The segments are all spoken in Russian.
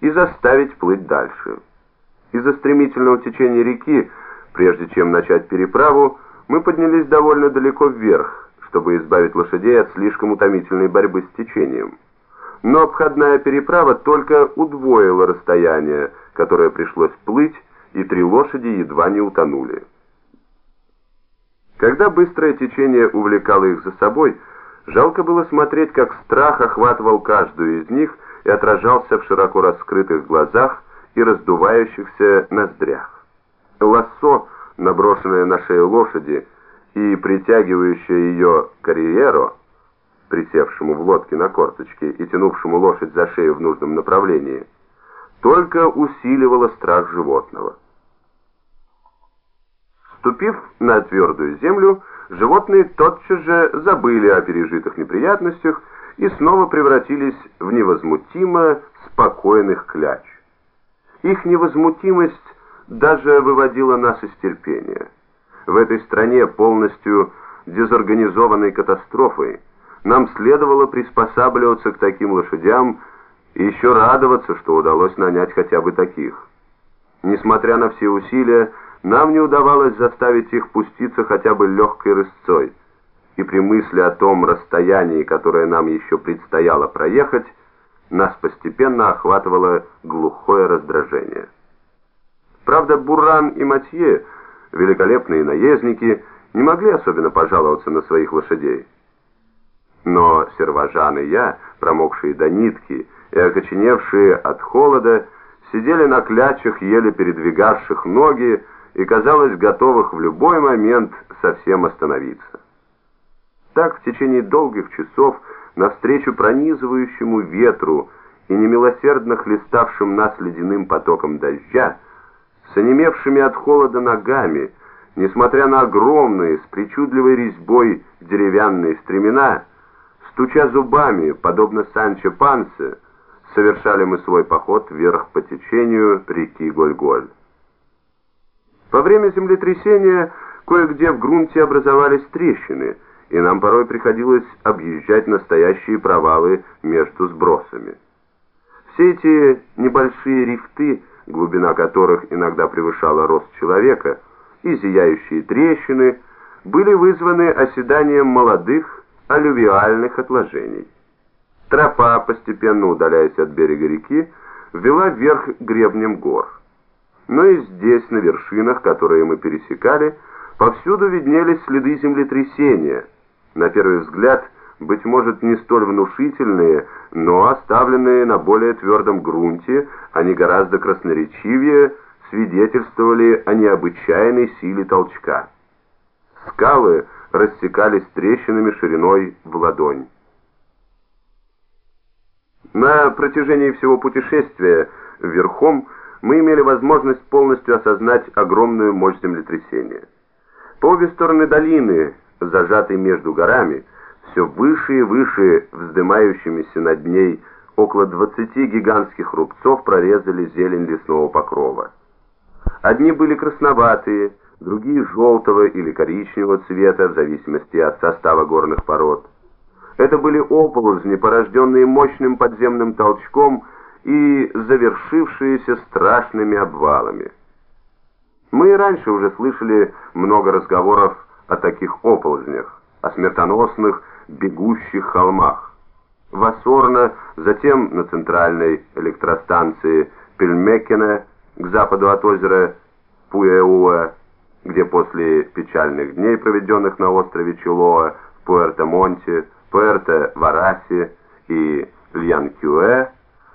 и заставить плыть дальше. Из-за стремительного течения реки, прежде чем начать переправу, мы поднялись довольно далеко вверх, чтобы избавить лошадей от слишком утомительной борьбы с течением. Но обходная переправа только удвоила расстояние, которое пришлось плыть, и три лошади едва не утонули. Когда быстрое течение увлекало их за собой, жалко было смотреть, как страх охватывал каждую из них и отражался в широко раскрытых глазах и раздувающихся ноздрях. Лассо, наброшенное на шею лошади и притягивающее ее карьеру, присевшему в лодке на корточке и тянувшему лошадь за шею в нужном направлении, только усиливало страх животного. Ступив на твердую землю, животные тотчас же забыли о пережитых неприятностях и снова превратились в невозмутимо спокойных кляч. Их невозмутимость даже выводила нас из терпения. В этой стране, полностью дезорганизованной катастрофой, нам следовало приспосабливаться к таким лошадям и еще радоваться, что удалось нанять хотя бы таких. Несмотря на все усилия, нам не удавалось заставить их пуститься хотя бы легкой рысцой, и при мысли о том расстоянии, которое нам еще предстояло проехать, нас постепенно охватывало глухое раздражение. Правда, Буран и Матье, великолепные наездники, не могли особенно пожаловаться на своих лошадей. Но Серважан и я, промокшие до нитки и окоченевшие от холода, сидели на клячах, еле передвигавших ноги, и, казалось, готовых в любой момент совсем остановиться. Так в течение долгих часов, навстречу пронизывающему ветру и немилосердно хлеставшим нас ледяным потоком дождя, с онемевшими от холода ногами, несмотря на огромные, с причудливой резьбой деревянные стремена, стуча зубами, подобно Санчо Пансе, совершали мы свой поход вверх по течению реки Гольголь. Во время землетрясения кое-где в грунте образовались трещины, и нам порой приходилось объезжать настоящие провалы между сбросами. Все эти небольшие рифты, глубина которых иногда превышала рост человека, и зияющие трещины, были вызваны оседанием молодых алювиальных отложений. Тропа, постепенно удаляясь от берега реки, вела вверх гребнем гор но и здесь, на вершинах, которые мы пересекали, повсюду виднелись следы землетрясения. На первый взгляд, быть может, не столь внушительные, но оставленные на более твердом грунте, они гораздо красноречивее свидетельствовали о необычайной силе толчка. Скалы рассекались трещинами шириной в ладонь. На протяжении всего путешествия верхом мы имели возможность полностью осознать огромную мощь землетрясения. По обе стороны долины, зажатой между горами, все выше и выше вздымающимися над ней около 20 гигантских рубцов прорезали зелень лесного покрова. Одни были красноватые, другие желтого или коричневого цвета, в зависимости от состава горных пород. Это были оползни, порожденные мощным подземным толчком, и завершившиеся страшными обвалами. Мы и раньше уже слышали много разговоров о таких оползнях, о смертоносных бегущих холмах. В Ассорно, затем на центральной электростанции Пельмекена к западу от озера Пуэуэ, где после печальных дней, проведенных на острове Чилоа, в Пуэрто-Монте, Пуэрто-Варасе и Льянкюэ,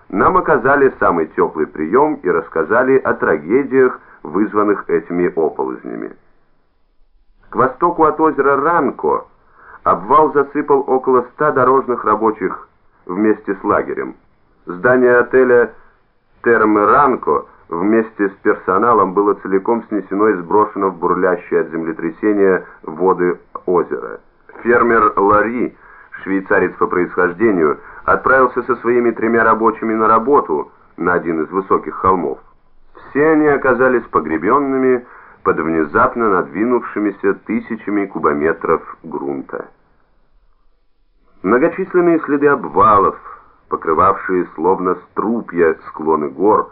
нам оказали самый теплый прием и рассказали о трагедиях, вызванных этими оползнями. К востоку от озера Ранко обвал засыпал около ста дорожных рабочих вместе с лагерем. Здание отеля Термы Ранко вместе с персоналом было целиком снесено и сброшено в бурлящие от землетрясения воды озера. Фермер Лари, швейцарец по происхождению, отправился со своими тремя рабочими на работу на один из высоких холмов. Все они оказались погребенными под внезапно надвинувшимися тысячами кубометров грунта. Многочисленные следы обвалов, покрывавшие словно струпья склоны гор,